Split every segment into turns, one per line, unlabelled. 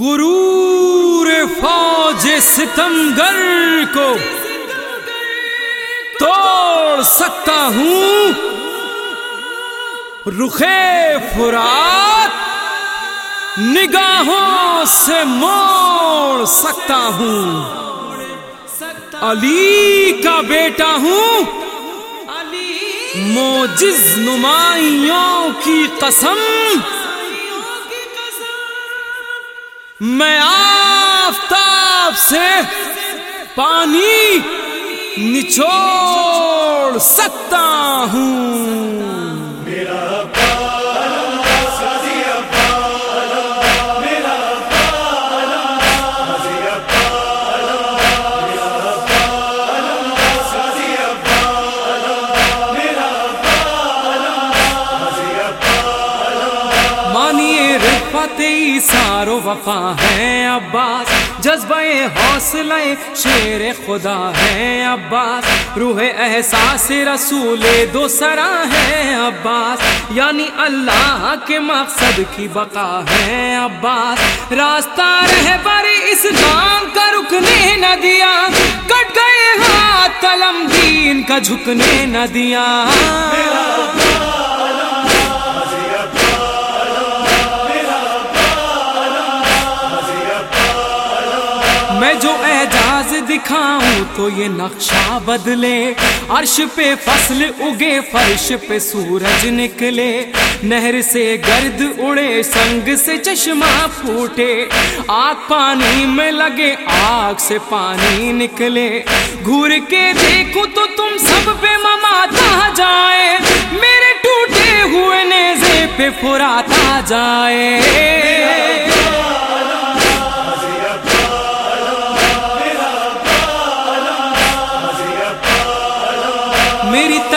غرور فوج ستمگر کو توڑ سکتا ہوں۔ رخے فرات نگاہوں سے موڑ سکتا ہوں۔ علی کا بیٹا ہوں۔ موجز نمائیوں کی قسم۔ میں آفتاب سے پانی نچوڑ سکتا ہوں۔ مانیے سارو وفا ہے عباس، جذبہ حوصلہ شیر خدا ہے عباس۔ روح احساس رسول دو سرا ہے عباس۔ یعنی اللہ کے مقصد کی بقا ہے عباس۔ راستہ رہ بر اس نام کا رکنے نہ دیا۔ کٹ گئے ہاتھ قلم دین کا جھکنے نہ دیا۔ میں جو اعجاز دکھاؤں تو یہ نقشہ بدلے۔ عرش پہ فصل اگے، فرش پہ سورج نکلے۔ نہر سے گرد اڑے، سنگ سے چشمہ پھوٹے۔ آگ پانی میں لگے، آگ سے پانی نکلے۔ گور کے دیکھو تو تم سب پہ مماتا جائے۔ میرے ٹوٹے ہوئے نیزے پہ پھراتا جائے۔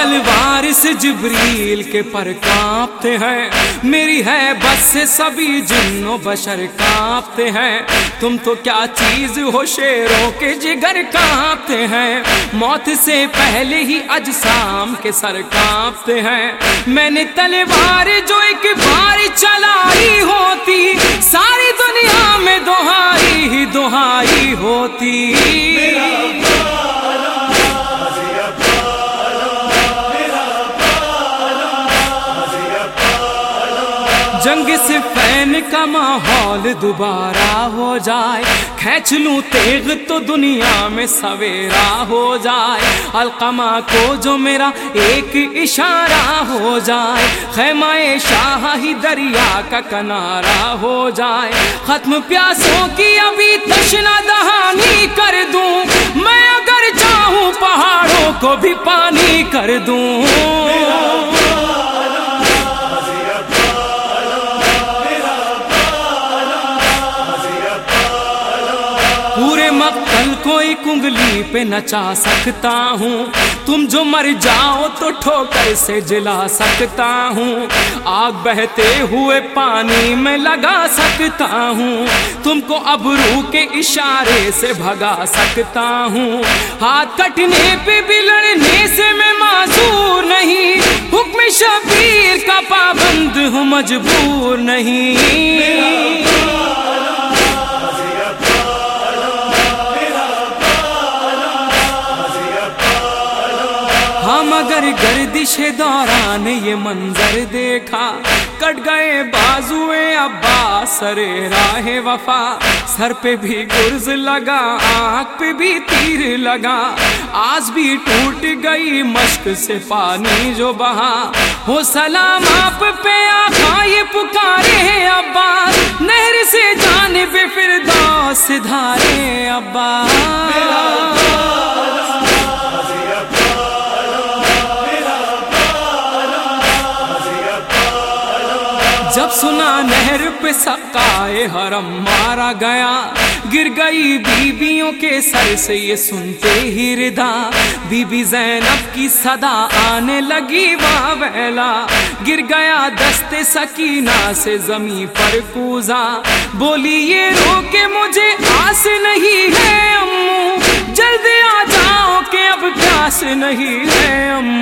میری تلوار سے جبریل کے پر کانپتے ہیں۔ میری ہے بس سے سبھی جنوں بشر کانپتے ہیں۔ تم تو کیا چیز ہو شیروں کے جگر کانپتے ہیں۔ موت سے پہلے ہی اجسام کے سر کانپتے ہیں۔ میں نے تلوار جو ایک بار چلائی ہوتی، ساری دنیا میں دہائی ہی دہائی ہوتی۔ جنگ سے فین کا ماحول دوبارہ ہو جائے۔ کھینچ لوں تیغ تو دنیا میں سویرا ہو جائے۔ القما کو جو میرا ایک اشارہ ہو جائے۔ خیمہ شاہ ہی دریا کا کنارا ہو جائے۔ ختم پیاسوں کی ابھی تشنا دہانی کر دوں۔ میں اگر چاہوں پہاڑوں کو بھی پانی کر دوں۔ مقتل کو ایک انگلی پہ نچا سکتا ہوں۔ تم جو مر جاؤ تو ٹھوکر سے جلا سکتا ہوں۔ آگ بہتے ہوئے پانی میں لگا سکتا ہوں۔ تم کو ابرو کے اشارے سے بھگا سکتا ہوں۔ ہاتھ کٹنے پہ بھی لڑنے سے میں معذور نہیں۔ حکم شبیر کا پابند ہوں، مجبور نہیں۔ اگر گردش دوران یہ منظر دیکھا کٹ گئے بازوے ابا سر راہ وفا سر پہ بھی گرز لگا، آنکھ پہ بھی تیر لگا۔ آج بھی ٹوٹ گئی مشک سے پانی جو بہا۔ ہو سلام، آپ پہ آخا یہ پکارے ہیں ابا۔ نہر سے جانب پھر دوس دھارے ابا۔ سنا نہر پہ سکائے حرم مارا گیا۔ گر گئی بیبیوں کے سر سے یہ سنتے ہی ردا۔ بی بی زینب کی صدا آنے لگی ویلا گر گیا دستے سکینہ سے زمین پر کوزا۔ بولی، یہ رو کے مجھے آس نہیں ہے امو۔ جلدی آ جاؤ کہ اب پیاس نہیں ہے امو۔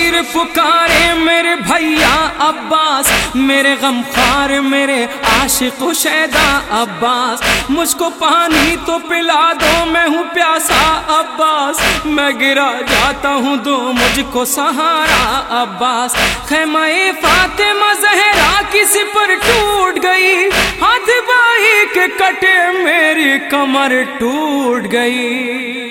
شبیر پکارے میرے بھیا عباس، میرے غم خار میرے عاشق و شیدا عباس۔ مجھ کو پانی تو پلا دو، میں ہوں پیاسا عباس۔ میں گرا جاتا ہوں دو، مجھ کو سہارا عباس۔ خیمہ فاطمہ زہرا کسی پر ٹوٹ گئی۔ ہاتھ بائی کے کٹے میری کمر ٹوٹ گئی۔